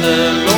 the the